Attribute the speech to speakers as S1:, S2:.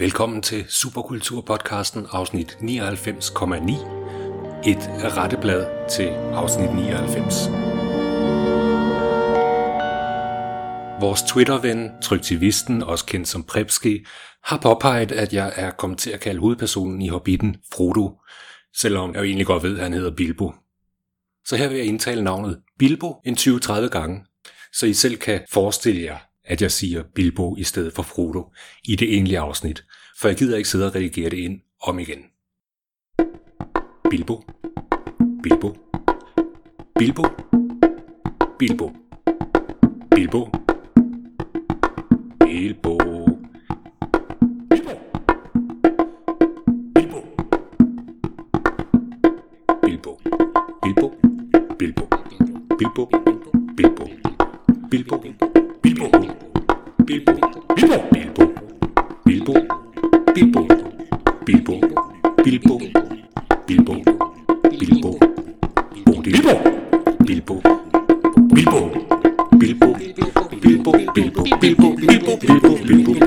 S1: Velkommen til Superkulturpodcasten afsnit 99,9. Et retteblad til afsnit 99. Vores Twitter-ven, tryktivisten, også kendt som Prepski, har påpeget, at jeg er kommet til at kalde hovedpersonen i Hobbiten Frodo, selvom jeg jo egentlig godt ved, at han hedder Bilbo. Så her vil jeg indtale navnet Bilbo en 20-30 gange, så I selv kan forestille jer, at jeg siger Bilbo i stedet for Frodo i det egentlige afsnit, for jeg gider ikke sidde og redigere det ind om igen. Bilbo. Bilbo. Bilbo. Bilbo. Bilbo. Bilbo. Bilbo. Bilbo. Bilbo. Bilbo. Bilbo. Bilbo. Bilbo. Bilbo. Bilbo. Bilbo. Bilbo. Bilbo. Bilbo. Bilbo. Bilbo. Bilbo. Bilbo. Bilbo. Bilbo. Bilbo. Bilbo. Bilbo. Bilbo. Bilbo. Bilbo. Bilbo. Bilbo. Bilbo.